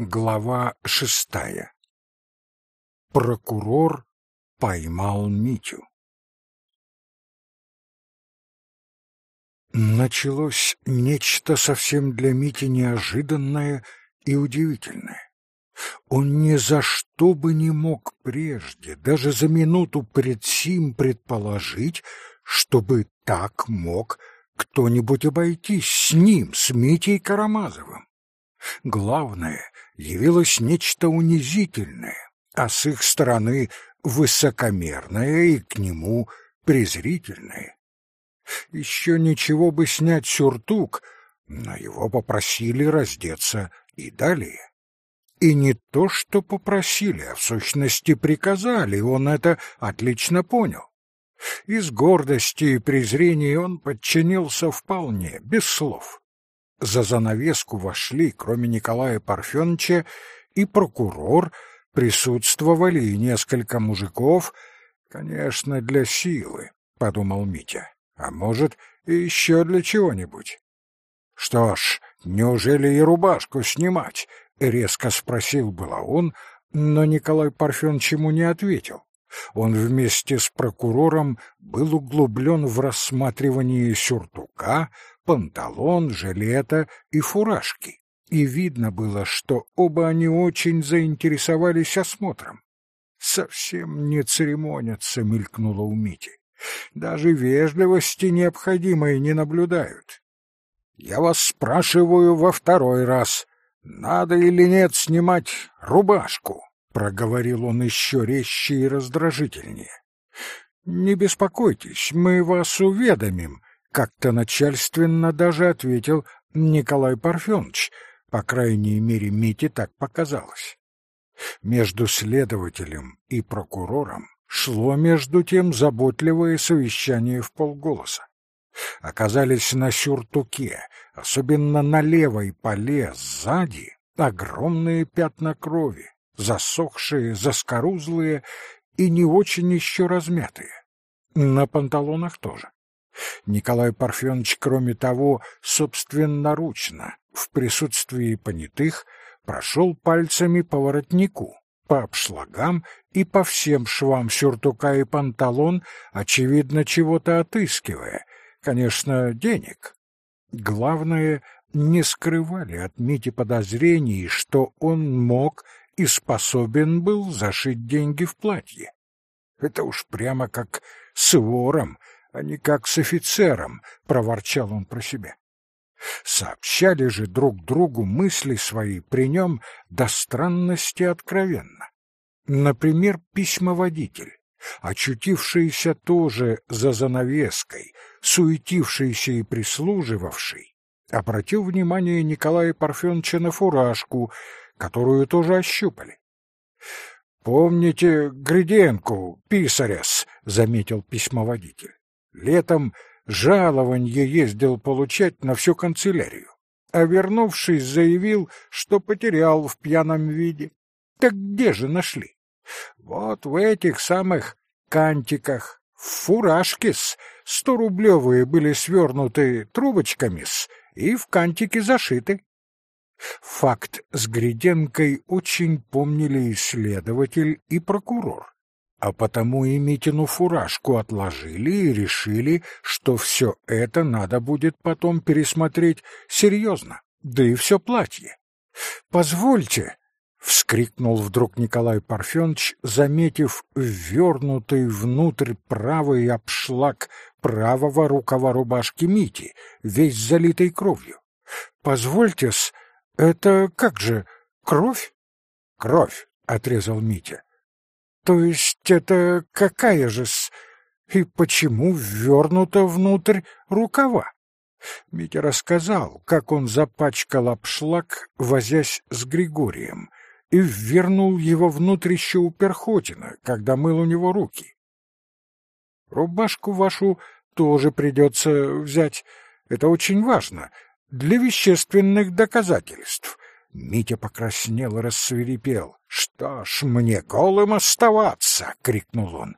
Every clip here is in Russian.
Глава шестая. Прокурор поймал Митю. Началось нечто совсем для Мити неожиданное и удивительное. Он ни за что бы не мог прежде, даже за минуту пред сим предположить, чтобы так мог кто-нибудь обойтись с ним, с Митей Карамазовым. Главное, явилось нечто унизительное, а с их стороны высокомерное и к нему презрительное. Еще ничего бы снять сюртук, но его попросили раздеться и далее. И не то, что попросили, а в сущности приказали, он это отлично понял. Из гордости и презрения он подчинился вполне, без слов. За занавеску вошли, кроме Николая Парфеновича, и прокурор, присутствовали и несколько мужиков, конечно, для силы, — подумал Митя, — а может, и еще для чего-нибудь. Что ж, неужели и рубашку снимать? — резко спросил было он, но Николай Парфенович ему не ответил. Он вместе с прокурором был углублен в рассматривание сюртука, панталон, жилета и фуражки, и видно было, что оба они очень заинтересовались осмотром. «Совсем не церемонятся», — мелькнуло у Мити. «Даже вежливости необходимой не наблюдают. Я вас спрашиваю во второй раз, надо или нет снимать рубашку?» — проговорил он еще резче и раздражительнее. «Не беспокойтесь, мы вас уведомим», как-то начальственно даже ответил Николай Парфенович, по крайней мере, Мите так показалось. Между следователем и прокурором шло между тем заботливое совещание в полголоса. Оказались на сюртуке, особенно на левой поле сзади, огромные пятна крови, засохшие, заскорузлые и не очень еще размятые. На панталонах тоже. Николай Парфенович, кроме того, собственноручно, в присутствии понятых, прошел пальцами по воротнику, по обшлагам и по всем швам сюртука и панталон, очевидно, чего-то отыскивая, конечно, денег. Главное, не скрывали от Мити подозрений, что он мог и способен был зашить деньги в платье. Это уж прямо как с вором, а не как с офицером, — проворчал он про себя. Сообщали же друг другу мысли свои при нем до странности откровенно. Например, письмоводитель, очутившийся тоже за занавеской, суетившийся и прислуживавший, обратил внимание Николая Парфеновича на фуражку, которую тоже ощупали. «Помните Гриденку, писаряс?» — заметил письмоводитель. Летом жалованье ездил получать на всю канцелярию, а вернувшись, заявил, что потерял в пьяном виде. Так где же нашли? Вот в этих самых кантиках, в фуражке-с, сто-рублевые были свернуты трубочками-с и в кантике зашиты. Факт с Гриденкой очень помнили исследователь и прокурор а потому и Митину фуражку отложили и решили, что все это надо будет потом пересмотреть серьезно, да и все платье. «Позвольте!» — вскрикнул вдруг Николай Парфенович, заметив ввернутый внутрь правый обшлаг правого рукава рубашки Мити, весь залитый кровью. «Позвольте-с, это как же, кровь?» «Кровь!» — отрезал Митя. То есть это какая же-с... И почему ввернута внутрь рукава? Митя рассказал, как он запачкал обшлаг, возясь с Григорием, и ввернул его внутрь еще у Перхотина, когда мыл у него руки. Рубашку вашу тоже придется взять. Это очень важно для вещественных доказательств. Митя покраснел и рассверепел. «Что ж мне голым оставаться?» — крикнул он.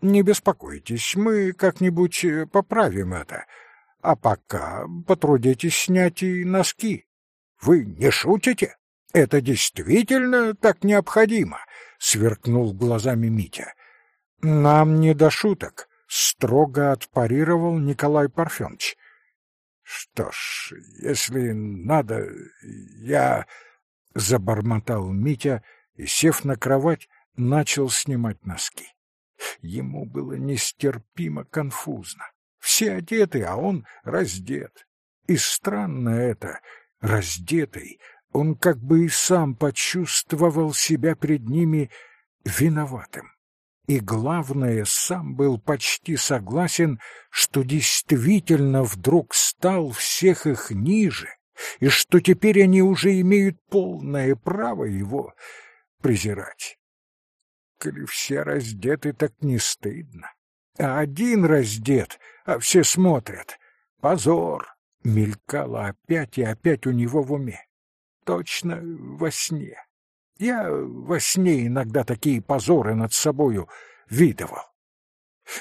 «Не беспокойтесь, мы как-нибудь э, поправим это. А пока потрудитесь снять и носки. Вы не шутите? Это действительно так необходимо, сверкнул глазами Митя. Нам не до шуток, строго отпарировал Николай Парфенович. Что ж, если надо, я забормотал Митя и, сев на кровать, начал снимать носки. Ему было нестерпимо конфузно. Все одеты, а он раздет. И странно это, раздетый, он как бы и сам почувствовал себя перед ними виноватым. И главное, сам был почти согласен, что действительно вдруг стал всех их ниже, и что теперь они уже имеют полное право его презирать. Коли все раздеты, так не стыдно. А один раздет, а все смотрят. Позор! Мелькало опять и опять у него в уме. Точно во сне. Я во сне иногда такие позоры над собою видывал.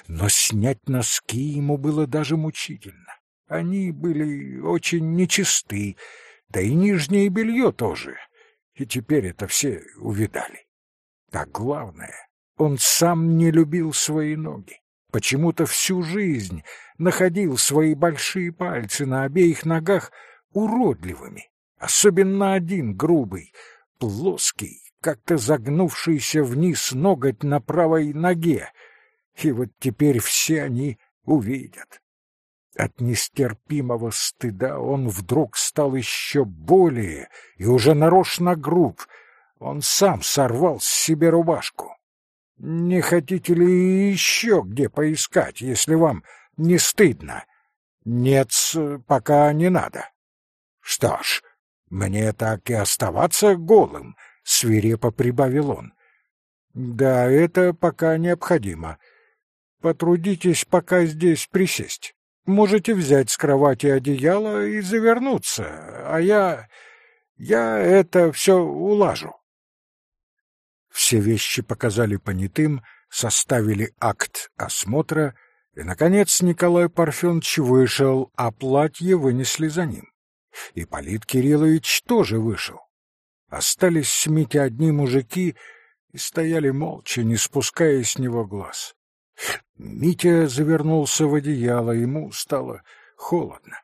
Но снять носки ему было даже мучительно. Они были очень нечисты, да и нижнее белье тоже. И теперь это все увидали. А главное, он сам не любил свои ноги. Почему-то всю жизнь находил свои большие пальцы на обеих ногах уродливыми. Особенно один грубый, плоский, как-то загнувшийся вниз ноготь на правой ноге. И вот теперь все они увидят. От нестерпимого стыда он вдруг стал еще более и уже нарочно груб. Он сам сорвал с себе рубашку. «Не хотите ли еще где поискать, если вам не стыдно?» «Нет, пока не надо». «Что ж, мне так и оставаться голым», — свирепо прибавил он. «Да, это пока необходимо. Потрудитесь пока здесь присесть». Можете взять с кровати одеяло и завернуться, а я... я это все улажу. Все вещи показали понятым, составили акт осмотра, и, наконец, Николай Парфенович вышел, а платье вынесли за ним. И Полит Кириллович тоже вышел. Остались с Митей одни мужики и стояли молча, не спуская с него глаз. Митя завернулся в одеяло, ему стало холодно.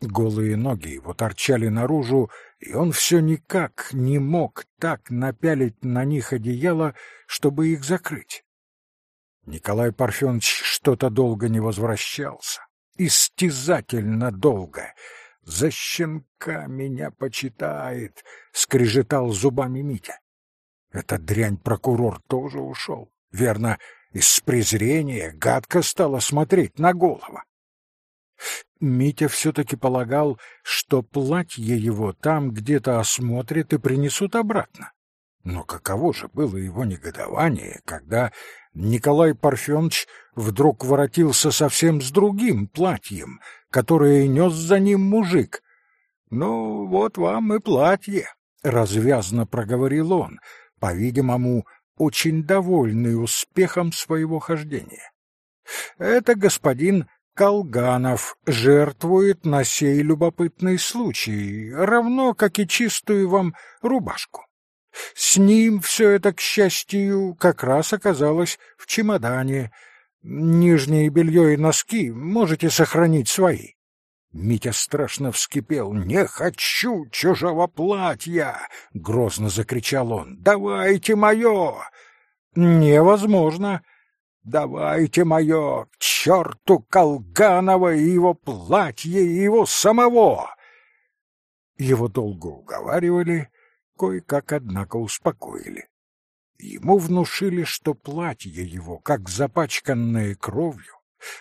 Голые ноги его торчали наружу, и он все никак не мог так напялить на них одеяло, чтобы их закрыть. Николай Парфенович что-то долго не возвращался, истязательно долго. «За щенка меня почитает!» — скрежетал зубами Митя. Этот дрянь-прокурор тоже ушел. Верно, из презрения гадко стала смотреть на голову. Митя все-таки полагал, что платье его там где-то осмотрят и принесут обратно. Но каково же было его негодование, когда Николай Парфенович вдруг воротился совсем с другим платьем, которое нес за ним мужик. «Ну, вот вам и платье», — развязно проговорил он, по-видимому, очень довольный успехом своего хождения. Это господин Колганов жертвует на сей любопытный случай, равно как и чистую вам рубашку. С ним все это, к счастью, как раз оказалось в чемодане. Нижнее белье и носки можете сохранить свои. Митя страшно вскипел. «Не хочу чужого платья!» — грозно закричал он. «Давайте мое!» «Невозможно!» «Давайте мое! К черту Колганова и его платье, и его самого!» Его долго уговаривали, кое-как, однако, успокоили. Ему внушили, что платье его, как запачканное кровью,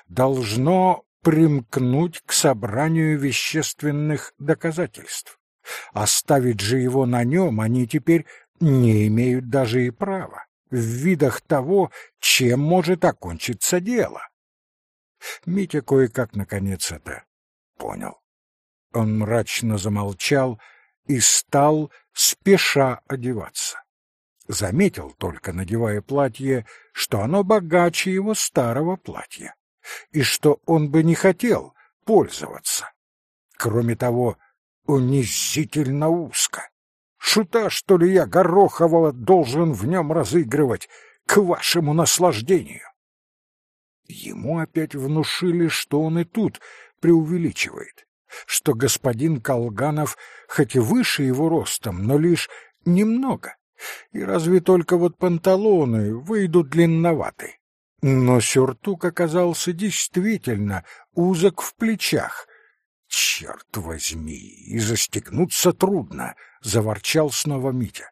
должно примкнуть к собранию вещественных доказательств. Оставить же его на нем они теперь не имеют даже и права, в видах того, чем может окончиться дело. Митя кое-как наконец это понял. Он мрачно замолчал и стал спеша одеваться. Заметил только, надевая платье, что оно богаче его старого платья и что он бы не хотел пользоваться. Кроме того, унизительно узко. Шута, что ли, я Горохового должен в нем разыгрывать к вашему наслаждению? Ему опять внушили, что он и тут преувеличивает, что господин Колганов хоть и выше его ростом, но лишь немного, и разве только вот панталоны выйдут длинноваты. Но сюртук оказался действительно узок в плечах. «Черт возьми, и застегнуться трудно!» — заворчал снова Митя.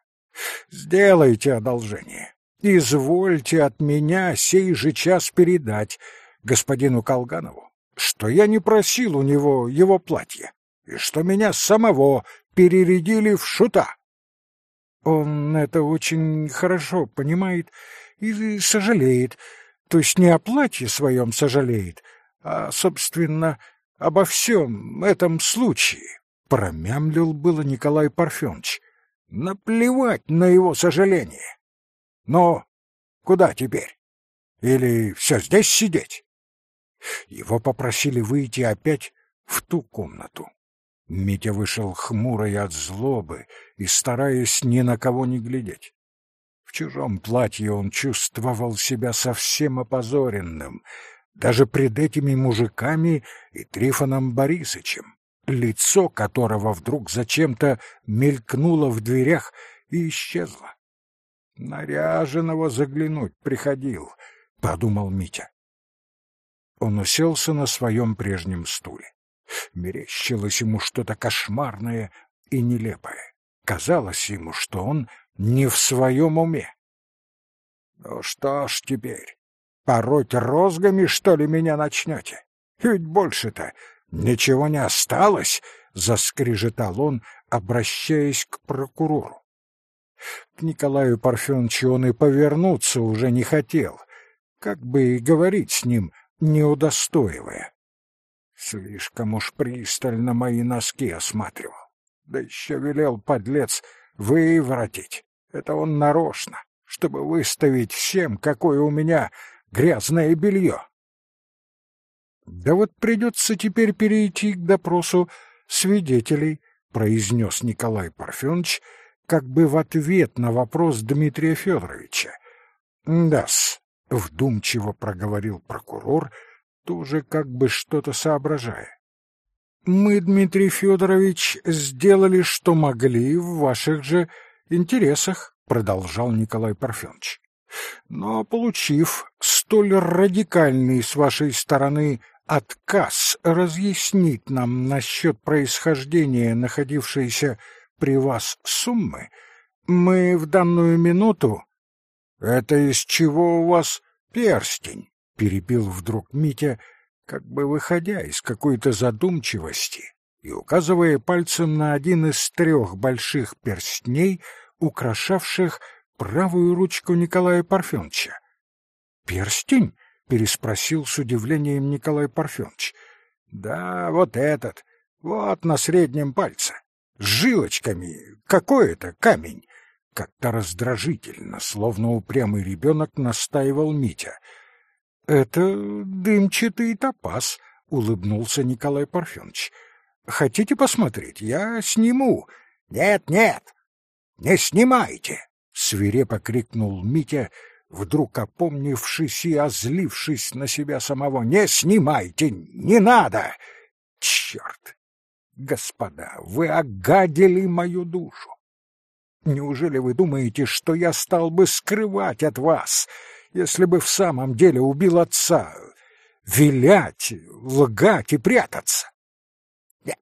«Сделайте одолжение. Извольте от меня сей же час передать господину Колганову, что я не просил у него его платье, и что меня самого перерядили в шута. Он это очень хорошо понимает и сожалеет, то есть не о платье своем сожалеет, а, собственно, обо всем этом случае, промямлил было Николай Парфенович. Наплевать на его сожаление. Но куда теперь? Или все здесь сидеть? Его попросили выйти опять в ту комнату. Митя вышел хмурый от злобы и стараясь ни на кого не глядеть. В чужом платье он чувствовал себя совсем опозоренным, даже пред этими мужиками и Трифоном Борисычем, лицо которого вдруг зачем-то мелькнуло в дверях и исчезло. «Наряженного заглянуть приходил», — подумал Митя. Он уселся на своем прежнем стуле. Мерещилось ему что-то кошмарное и нелепое. Казалось ему, что он не в своем уме. Ну что ж теперь, пороть розгами, что ли, меня начнете? Ведь больше-то ничего не осталось, — заскрежетал он, обращаясь к прокурору. К Николаю Парфеновичу он и повернуться уже не хотел, как бы и говорить с ним, не удостоивая. Слишком уж пристально мои носки осматривал. Да еще велел, подлец, выворотить. Это он нарочно, чтобы выставить всем, какое у меня грязное белье. Да вот придется теперь перейти к допросу свидетелей, произнес Николай Парфенович, как бы в ответ на вопрос Дмитрия Федоровича. Да-с, вдумчиво проговорил прокурор, тоже как бы что-то соображая. Мы, Дмитрий Федорович, сделали, что могли в ваших же интересах, продолжал Николай Парфенович. Но получив столь радикальный с вашей стороны отказ разъяснить нам насчет происхождения находившейся при вас суммы, мы в данную минуту... Это из чего у вас перстень? — перебил вдруг Митя, как бы выходя из какой-то задумчивости и указывая пальцем на один из трех больших перстней, украшавших правую ручку Николая Парфеновича. «Перстень?» — переспросил с удивлением Николай Парфенович. «Да, вот этот, вот на среднем пальце, с жилочками, какой это камень?» Как-то раздражительно, словно упрямый ребенок, настаивал Митя — «Это дымчатый топаз», — улыбнулся Николай Парфенович. «Хотите посмотреть? Я сниму». «Нет, нет, не снимайте!» — свирепо крикнул Митя, вдруг опомнившись и озлившись на себя самого. «Не снимайте! Не надо! Черт! Господа, вы огадили мою душу! Неужели вы думаете, что я стал бы скрывать от вас если бы в самом деле убил отца, вилять, лгать и прятаться. Нет,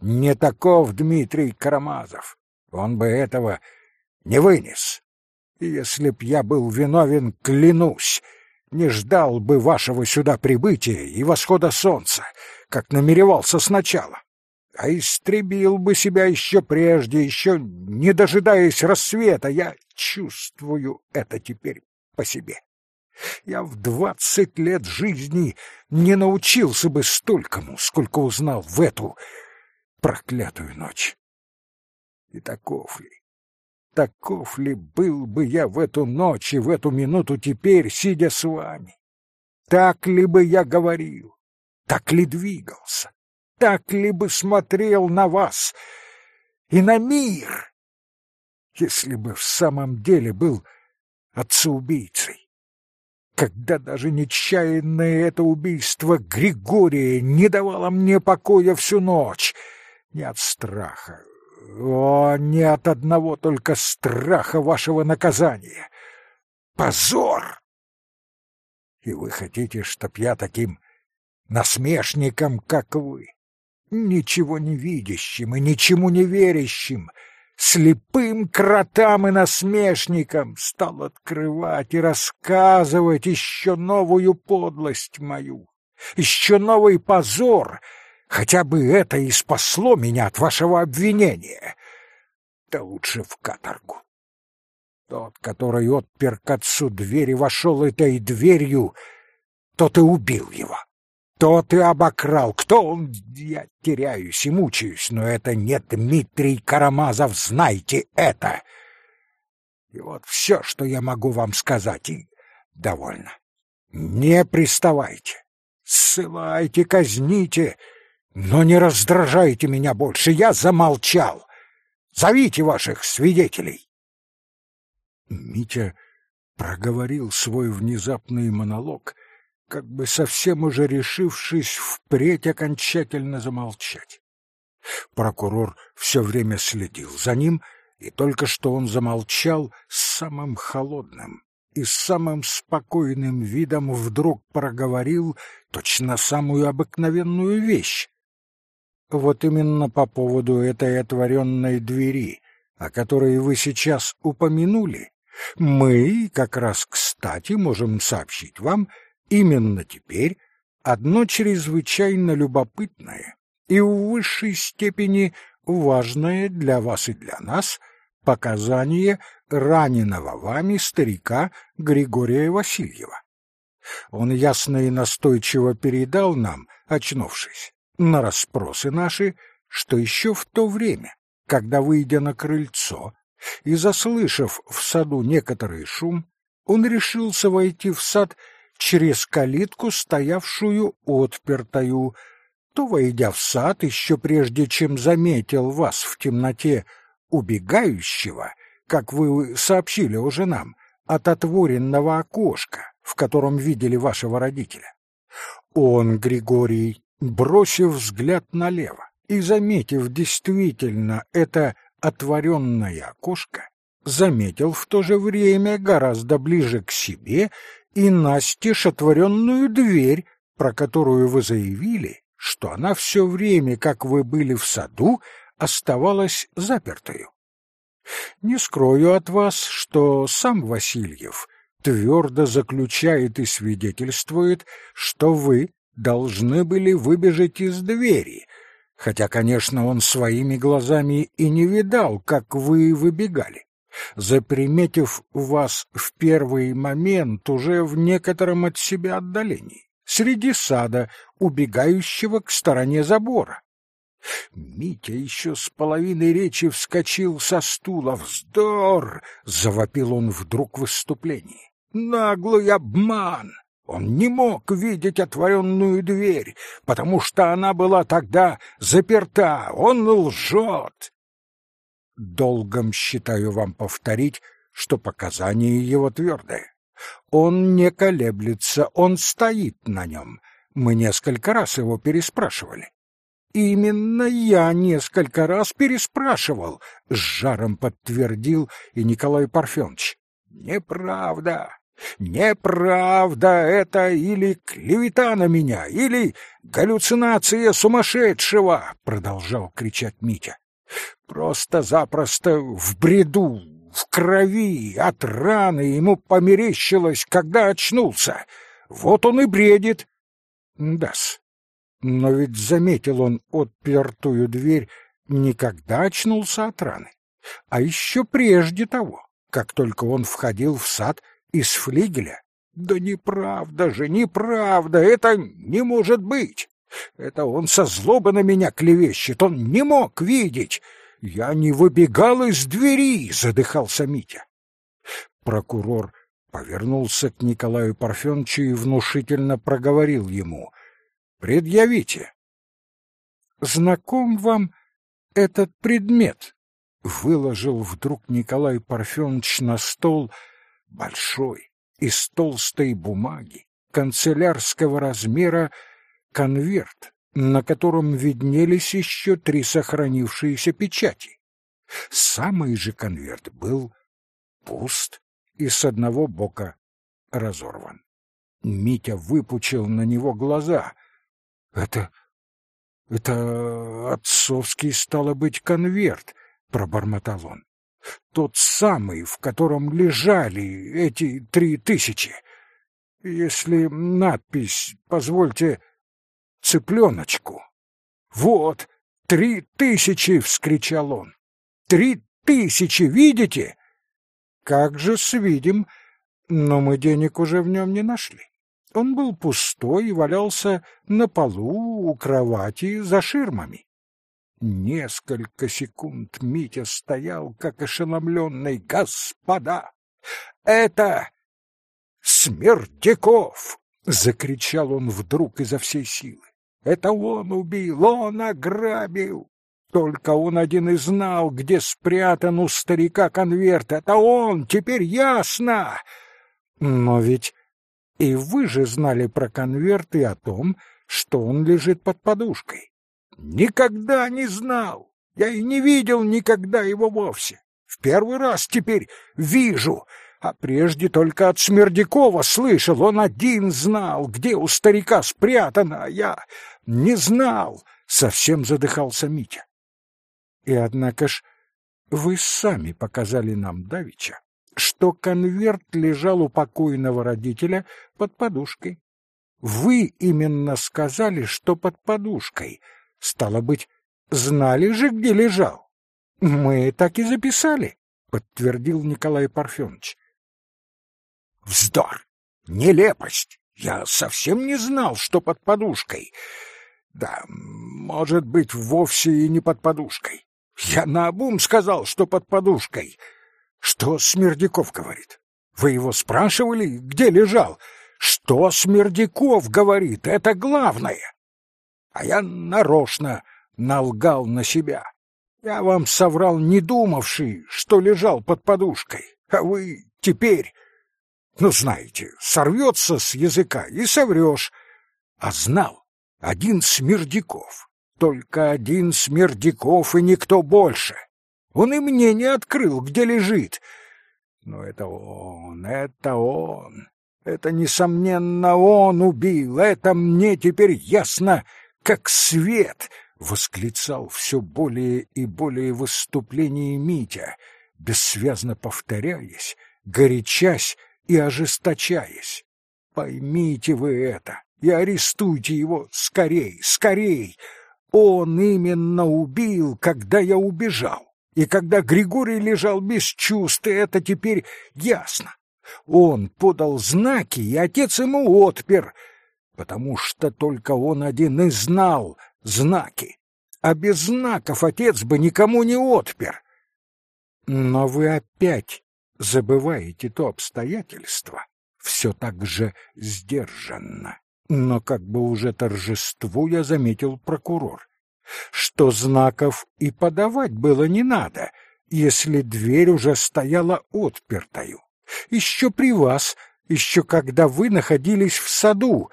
не таков Дмитрий Карамазов. Он бы этого не вынес. Если б я был виновен, клянусь, не ждал бы вашего сюда прибытия и восхода солнца, как намеревался сначала, а истребил бы себя еще прежде, еще не дожидаясь рассвета. Я чувствую это теперь по себе. Я в двадцать лет жизни не научился бы столькому, сколько узнал в эту проклятую ночь. И таков ли, таков ли был бы я в эту ночь и в эту минуту теперь, сидя с вами? Так ли бы я говорил, так ли двигался, так ли бы смотрел на вас и на мир? если бы в самом деле был отцеубийцей. Когда даже нечаянное это убийство Григория не давало мне покоя всю ночь, не от страха, о, не от одного только страха вашего наказания. Позор! И вы хотите, чтоб я таким насмешником, как вы, ничего не видящим и ничему не верящим, слепым кротам и насмешникам стал открывать и рассказывать еще новую подлость мою, еще новый позор, хотя бы это и спасло меня от вашего обвинения. Да лучше в каторгу. Тот, который отпер к отцу двери, вошел этой дверью, тот и убил его. Кто ты обокрал? Кто он? Я теряюсь и мучаюсь, но это не Дмитрий Карамазов, знайте это. И вот все, что я могу вам сказать, и довольно. Не приставайте, ссылайте, казните, но не раздражайте меня больше, я замолчал. Зовите ваших свидетелей. Митя проговорил свой внезапный монолог — как бы совсем уже решившись впредь окончательно замолчать. Прокурор все время следил за ним, и только что он замолчал с самым холодным и самым спокойным видом вдруг проговорил точно самую обыкновенную вещь. Вот именно по поводу этой отворенной двери, о которой вы сейчас упомянули, мы как раз кстати можем сообщить вам, Именно теперь одно чрезвычайно любопытное и в высшей степени важное для вас и для нас показание раненого вами старика Григория Васильева. Он ясно и настойчиво передал нам, очнувшись, на расспросы наши, что еще в то время, когда, выйдя на крыльцо и заслышав в саду некоторый шум, он решился войти в сад через калитку, стоявшую отпертою, то, войдя в сад, еще прежде чем заметил вас в темноте убегающего, как вы сообщили уже нам, от отворенного окошка, в котором видели вашего родителя. Он, Григорий, бросив взгляд налево и заметив действительно это отворенное окошко, заметил в то же время гораздо ближе к себе и настежь отворенную дверь, про которую вы заявили, что она все время, как вы были в саду, оставалась запертою. Не скрою от вас, что сам Васильев твердо заключает и свидетельствует, что вы должны были выбежать из двери, хотя, конечно, он своими глазами и не видал, как вы выбегали заприметив вас в первый момент уже в некотором от себя отдалении, среди сада, убегающего к стороне забора. Митя еще с половиной речи вскочил со стула. «Вздор!» — завопил он вдруг в выступлении. «Наглый обман!» Он не мог видеть отворенную дверь, потому что она была тогда заперта. Он лжет долгом считаю вам повторить, что показание его твердое. Он не колеблется, он стоит на нем. Мы несколько раз его переспрашивали. Именно я несколько раз переспрашивал, с жаром подтвердил и Николай Парфенович. Неправда. Неправда это или клевета на меня, или галлюцинация сумасшедшего, продолжал кричать Митя. Просто-запросто в бреду, в крови, от раны ему померещилось, когда очнулся. Вот он и бредит. Дас. Но ведь заметил он отпертую дверь, никогда очнулся от раны. А еще прежде того, как только он входил в сад из флигеля. Да неправда же, неправда, это не может быть. Это он со злобы на меня клевещет, он не мог видеть. Я не выбегал из двери, задыхался Митя. Прокурор повернулся к Николаю Парфеновичу и внушительно проговорил ему: "Предъявите. Знаком вам этот предмет?" выложил вдруг Николай Парфенович на стол большой, из толстой бумаги, канцелярского размера конверт, на котором виднелись еще три сохранившиеся печати. Самый же конверт был пуст и с одного бока разорван. Митя выпучил на него глаза. «Это... это отцовский, стало быть, конверт», — пробормотал он. «Тот самый, в котором лежали эти три тысячи. Если надпись, позвольте, цыпленочку». «Вот, три тысячи!» — вскричал он. «Три тысячи, видите?» «Как же свидим, но мы денег уже в нем не нашли». Он был пустой и валялся на полу у кровати за ширмами. Несколько секунд Митя стоял, как ошеломленный. «Господа! Это Смердяков!» — закричал он вдруг изо всей силы. «Это он убил, он ограбил! Только он один и знал, где спрятан у старика конверт. Это он, теперь ясно!» «Но ведь и вы же знали про конверт и о том, что он лежит под подушкой. Никогда не знал. Я и не видел никогда его вовсе. В первый раз теперь вижу, а прежде только от Смердякова слышал. Он один знал, где у старика спрятано, а я не знал. Совсем задыхался Митя. И однако ж вы сами показали нам давеча, что конверт лежал у покойного родителя под подушкой. Вы именно сказали, что под подушкой. Стало быть, знали же, где лежал. Мы так и записали, подтвердил Николай Парфенович. Вздор! Нелепость! Я совсем не знал, что под подушкой. Да, может быть, вовсе и не под подушкой. Я наобум сказал, что под подушкой. Что Смердяков говорит? Вы его спрашивали, где лежал? Что Смердяков говорит? Это главное. А я нарочно налгал на себя. Я вам соврал, не думавший, что лежал под подушкой. А вы теперь, ну, знаете, сорвется с языка и соврешь. А знал один Смердяков. Только один Смердяков и никто больше. Он и мне не открыл, где лежит. Но это он, это он. Это, несомненно, он убил. Это мне теперь ясно, как свет, — восклицал все более и более выступление Митя, бессвязно повторяясь, горячась и ожесточаясь. Поймите вы это и арестуйте его скорей, скорей. Он именно убил, когда я убежал. И когда Григорий лежал без чувств, это теперь ясно. Он подал знаки, и отец ему отпер, потому что только он один и знал знаки. А без знаков отец бы никому не отпер. Но вы опять забываете то обстоятельство, все так же сдержанно, но как бы уже торжествуя заметил прокурор что знаков и подавать было не надо, если дверь уже стояла отпертою. Еще при вас, еще когда вы находились в саду.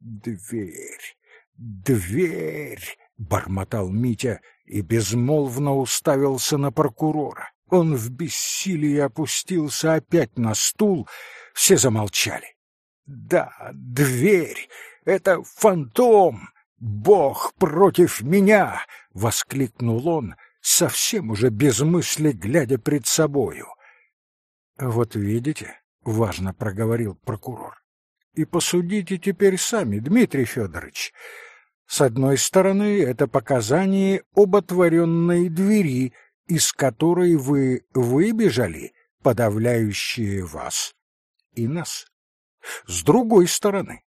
Дверь, дверь, бормотал Митя и безмолвно уставился на прокурора. Он в бессилии опустился опять на стул, все замолчали. Да, дверь — это фантом, «Бог против меня!» — воскликнул он, совсем уже без мысли, глядя пред собою. «Вот видите», — важно проговорил прокурор, — «и посудите теперь сами, Дмитрий Федорович. С одной стороны, это показание об отворенной двери, из которой вы выбежали, подавляющие вас и нас. С другой стороны,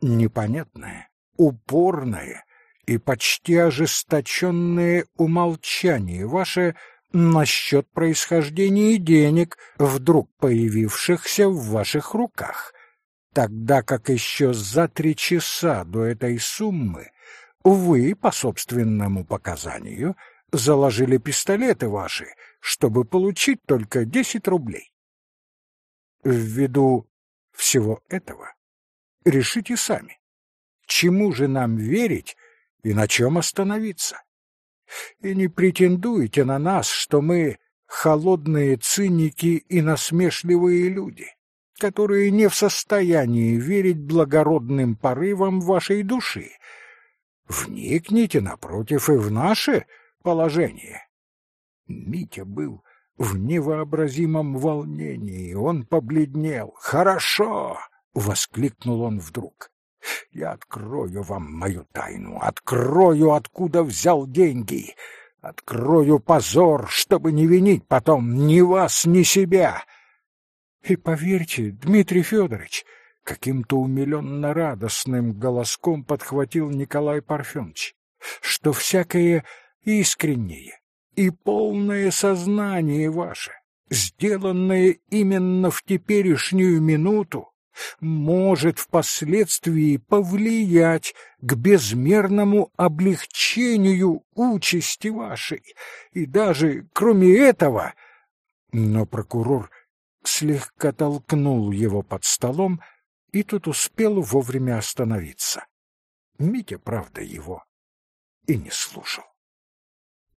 непонятное, упорное и почти ожесточенное умолчание ваше насчет происхождения денег, вдруг появившихся в ваших руках, тогда как еще за три часа до этой суммы вы, по собственному показанию, заложили пистолеты ваши, чтобы получить только десять рублей. Ввиду всего этого решите сами, чему же нам верить и на чем остановиться. И не претендуйте на нас, что мы холодные циники и насмешливые люди, которые не в состоянии верить благородным порывам вашей души. Вникните, напротив, и в наше положение. Митя был в невообразимом волнении, он побледнел. «Хорошо!» — воскликнул он вдруг. «Я открою вам мою тайну, открою, откуда взял деньги, открою позор, чтобы не винить потом ни вас, ни себя». И поверьте, Дмитрий Федорович, каким-то умиленно радостным голоском подхватил Николай Парфенович, что всякое искреннее и полное сознание ваше, сделанное именно в теперешнюю минуту, может впоследствии повлиять к безмерному облегчению участи вашей. И даже кроме этого... Но прокурор слегка толкнул его под столом, и тут успел вовремя остановиться. Митя, правда, его и не слушал.